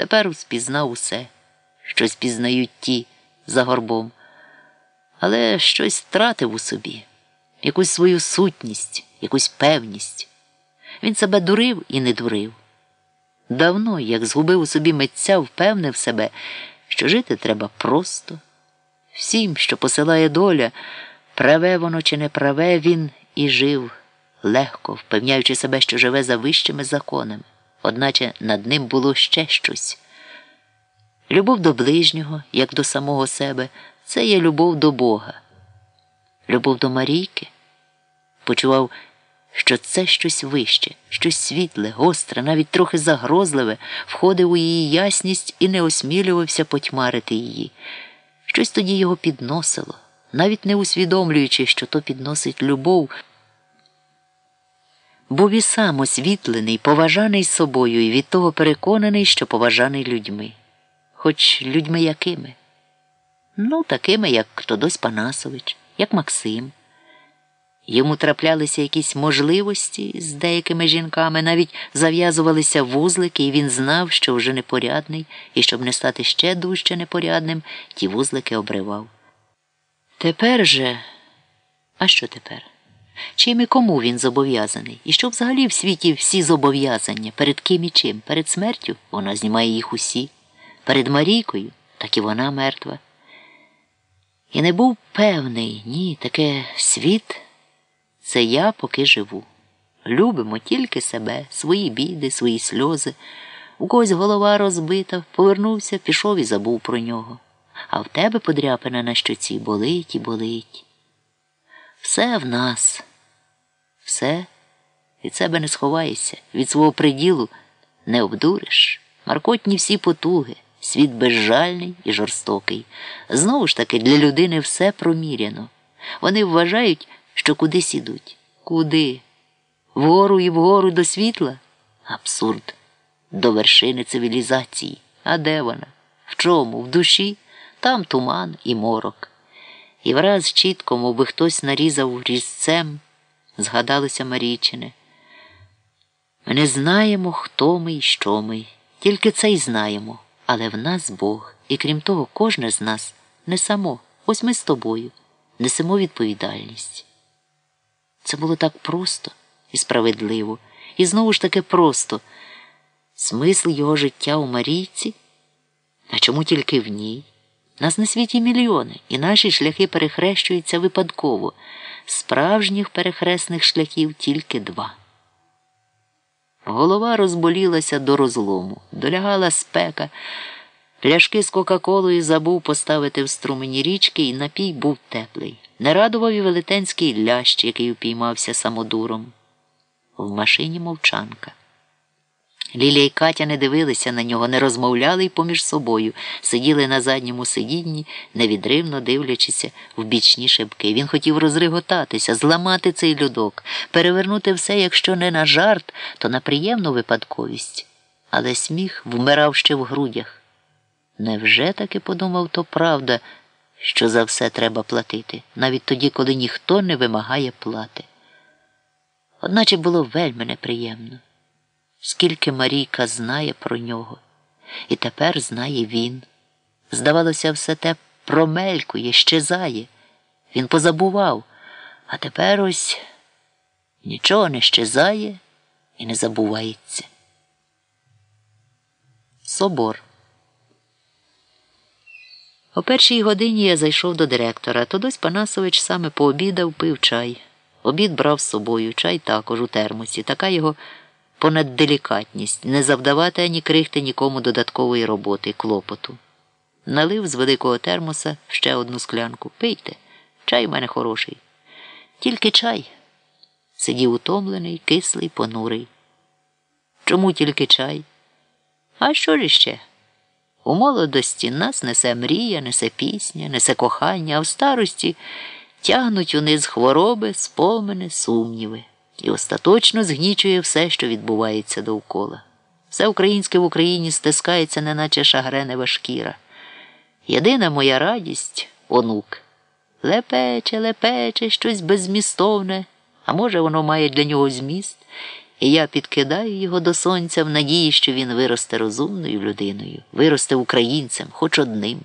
Тепер спізнав усе, що спізнають ті за горбом, але щось втратив у собі, якусь свою сутність, якусь певність. Він себе дурив і не дурив. Давно, як згубив у собі митця, впевнив себе, що жити треба просто. Всім, що посилає доля, праве воно чи не праве, він і жив легко, впевняючи себе, що живе за вищими законами, одначе над ним було ще щось. Любов до ближнього, як до самого себе, це є любов до Бога. Любов до Марійки почував, що це щось вище, щось світле, гостре, навіть трохи загрозливе, входив у її ясність і не осмілювався потьмарити її. Щось тоді його підносило, навіть не усвідомлюючи, що то підносить любов. Був і сам освітлений, поважаний собою і від того переконаний, що поважаний людьми. Хоч людьми якими? Ну, такими, як Тодось Панасович, як Максим. Йому траплялися якісь можливості з деякими жінками, навіть зав'язувалися вузлики, і він знав, що вже непорядний, і щоб не стати ще дужче непорядним, ті вузлики обривав. Тепер же, а що тепер? Чим і кому він зобов'язаний? І що взагалі в світі всі зобов'язання? Перед ким і чим? Перед смертю вона знімає їх усі, перед Марійкою, так і вона мертва. І не був певний, ні, таке світ. Це я поки живу. Любимо тільки себе, свої біди, свої сльози. У когось голова розбита, повернувся, пішов і забув про нього. А в тебе подряпина на щоці болить і болить. Все в нас, все, від себе не сховаєшся, від свого приділу не обдуриш. Маркотні всі потуги, світ безжальний і жорстокий. Знову ж таки, для людини все проміряно. Вони вважають, що кудись ідуть. Куди? Вгору і вгору до світла? Абсурд. До вершини цивілізації. А де вона? В чому? В душі? Там туман і морок. І враз чітко, мов би хтось нарізав різцем, згадалося Марійчине. Ми не знаємо, хто ми і що ми, тільки це й знаємо, але в нас Бог, і крім того, кожне з нас не само, ось ми з тобою, несемо відповідальність. Це було так просто і справедливо, і знову ж таки просто. Смисл його життя у Марійці? А чому тільки в ній? Нас на світі мільйони, і наші шляхи перехрещуються випадково. Справжніх перехресних шляхів тільки два. Голова розболілася до розлому, долягала спека. Пляшки з Кока-Колою забув поставити в струмені річки, і напій був теплий. Не радував і велетенський лящ, який упіймався самодуром. В машині мовчанка. Лілія й Катя не дивилися на нього, не розмовляли й поміж собою, сиділи на задньому сидінні, невідривно дивлячися в бічні шибки. Він хотів розриготатися, зламати цей льодок, перевернути все, якщо не на жарт, то на приємну випадковість. Але сміх вмирав ще в грудях. Невже таки подумав то правда, що за все треба платити, навіть тоді, коли ніхто не вимагає плати? Одначе було вельми неприємно скільки Марійка знає про нього, і тепер знає він. Здавалося, все те промелькує, щезає. Він позабував, а тепер ось нічого не щезає і не забувається. Собор. О першій годині я зайшов до директора. Тодось Панасович саме пообідав, пив чай. Обід брав з собою, чай також у термосі. Така його понад делікатність, не завдавати ані крихти нікому додаткової роботи, клопоту. Налив з великого термоса ще одну склянку. Пийте, чай у мене хороший. Тільки чай. Сидів утомлений, кислий, понурий. Чому тільки чай? А що ж іще? У молодості нас несе мрія, несе пісня, несе кохання, а в старості тягнуть униз хвороби, спомини, сумніви і остаточно згнічує все, що відбувається довкола. Все українське в Україні стискається, неначе шагренева шкіра. Єдина моя радість онук. Лепече, лепече, щось беззмістовне, а може, воно має для нього зміст, І я підкидаю його до сонця в надії, що він виросте розумною людиною, виросте українцем, хоч одним.